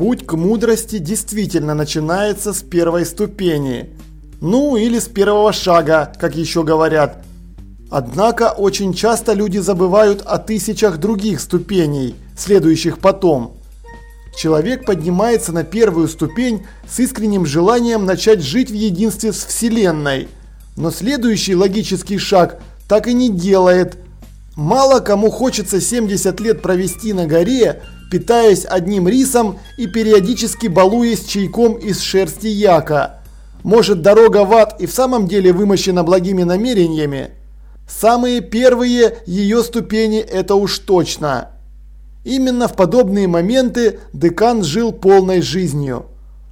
Путь к мудрости действительно начинается с первой ступени. Ну или с первого шага, как еще говорят. Однако очень часто люди забывают о тысячах других ступеней, следующих потом. Человек поднимается на первую ступень с искренним желанием начать жить в единстве с Вселенной. Но следующий логический шаг так и не делает. Мало кому хочется 70 лет провести на горе, питаясь одним рисом и периодически балуясь чайком из шерсти яка. Может дорога в ад и в самом деле вымощена благими намерениями? Самые первые ее ступени это уж точно. Именно в подобные моменты декан жил полной жизнью.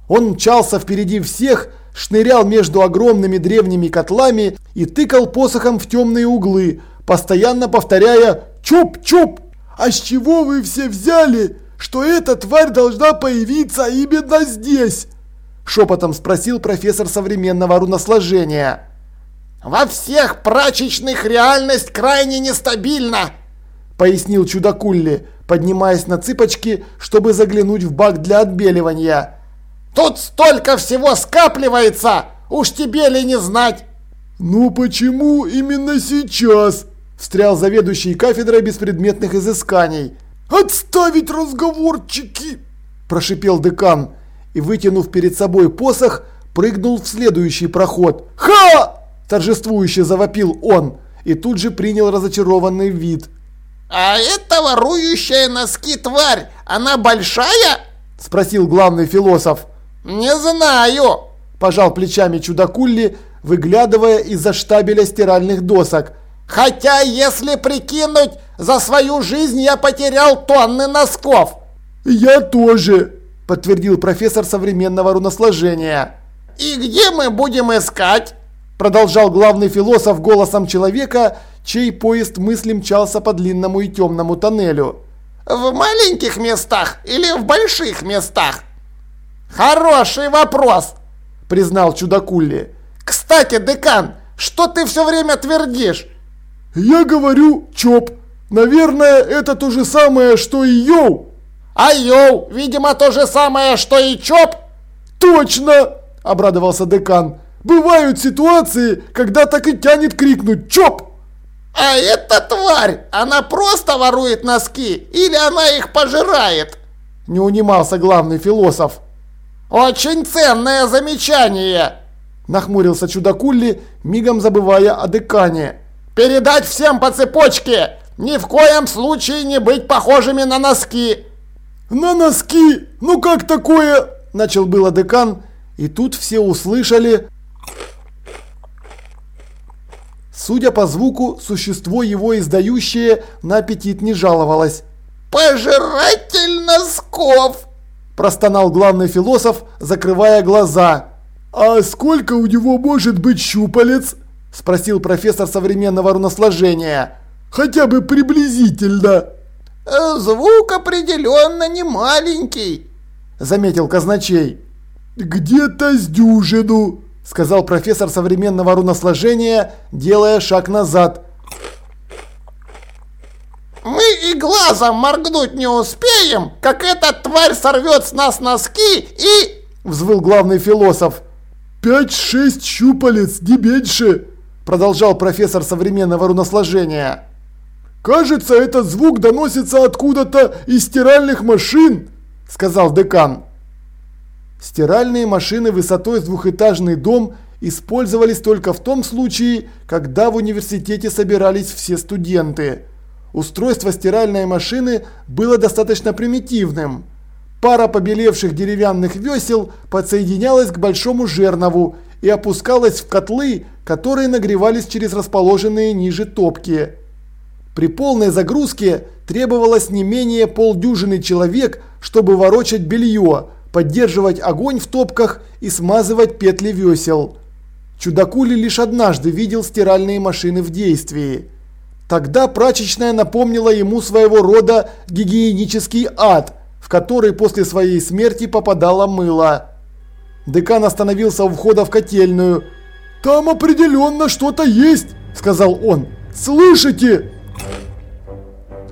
Он мчался впереди всех, шнырял между огромными древними котлами и тыкал посохом в темные углы, постоянно повторяя «Чуп-чуп!» «А с чего вы все взяли, что эта тварь должна появиться именно здесь?» Шепотом спросил профессор современного руносложения. «Во всех прачечных реальность крайне нестабильна!» Пояснил чудакулли, поднимаясь на цыпочки, чтобы заглянуть в бак для отбеливания. «Тут столько всего скапливается! Уж тебе ли не знать!» «Ну почему именно сейчас?» Встрял заведующий кафедрой беспредметных изысканий. «Отставить разговорчики!» – прошипел декан и, вытянув перед собой посох, прыгнул в следующий проход. «Ха!» – торжествующе завопил он и тут же принял разочарованный вид. «А эта ворующая носки тварь, она большая?» – спросил главный философ. «Не знаю!» – пожал плечами чудакулли, выглядывая из-за штабеля стиральных досок. Хотя, если прикинуть, за свою жизнь я потерял тонны носков. Я тоже, подтвердил профессор современного руносложения. И где мы будем искать? Продолжал главный философ голосом человека, чей поезд мысли мчался по длинному и темному тоннелю. В маленьких местах или в больших местах? Хороший вопрос, признал чудакулли. Кстати, декан, что ты все время твердишь? Я говорю чоп. Наверное, это то же самое, что и йоу. А йоу, видимо, то же самое, что и чоп. Точно, обрадовался декан. Бывают ситуации, когда так и тянет крикнуть чоп. А эта тварь, она просто ворует носки или она их пожирает? Не унимался главный философ. Очень ценное замечание. Нахмурился чудакулли, мигом забывая о декане. Передать всем по цепочке! Ни в коем случае не быть похожими на носки!» «На носки? Ну как такое?» Начал было декан, и тут все услышали... Судя по звуку, существо его издающее на аппетит не жаловалось. «Пожиратель носков!» Простонал главный философ, закрывая глаза. «А сколько у него может быть щупалец?» – спросил профессор современного руносложения. «Хотя бы приблизительно». Э, «Звук определенно не маленький», – заметил казначей. «Где-то с дюжину», – сказал профессор современного руносложения, делая шаг назад. «Мы и глазом моргнуть не успеем, как эта тварь сорвет с нас носки и...» – взвыл главный философ. «Пять-шесть щупалец, не меньше!» Продолжал профессор современного руносложения. «Кажется, этот звук доносится откуда-то из стиральных машин», – сказал декан. Стиральные машины высотой с двухэтажный дом использовались только в том случае, когда в университете собирались все студенты. Устройство стиральной машины было достаточно примитивным. Пара побелевших деревянных весел подсоединялась к большому жернову и опускалась в котлы, которые нагревались через расположенные ниже топки. При полной загрузке требовалось не менее полдюжины человек, чтобы ворочать белье, поддерживать огонь в топках и смазывать петли весел. Чудакули лишь однажды видел стиральные машины в действии. Тогда прачечная напомнила ему своего рода гигиенический ад, в который после своей смерти попадало мыло. Декан остановился у входа в котельную. «Там определенно что-то есть», – сказал он. «Слышите?»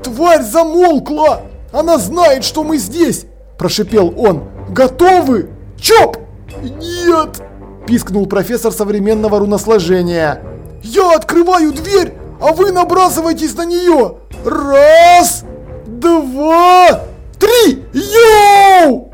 «Тварь замолкла! Она знает, что мы здесь! – прошипел он. «Готовы? Чоп!» «Нет!» – пискнул профессор современного руносложения. «Я открываю дверь, а вы набрасываетесь на нее! Раз, два, три! Йоу!»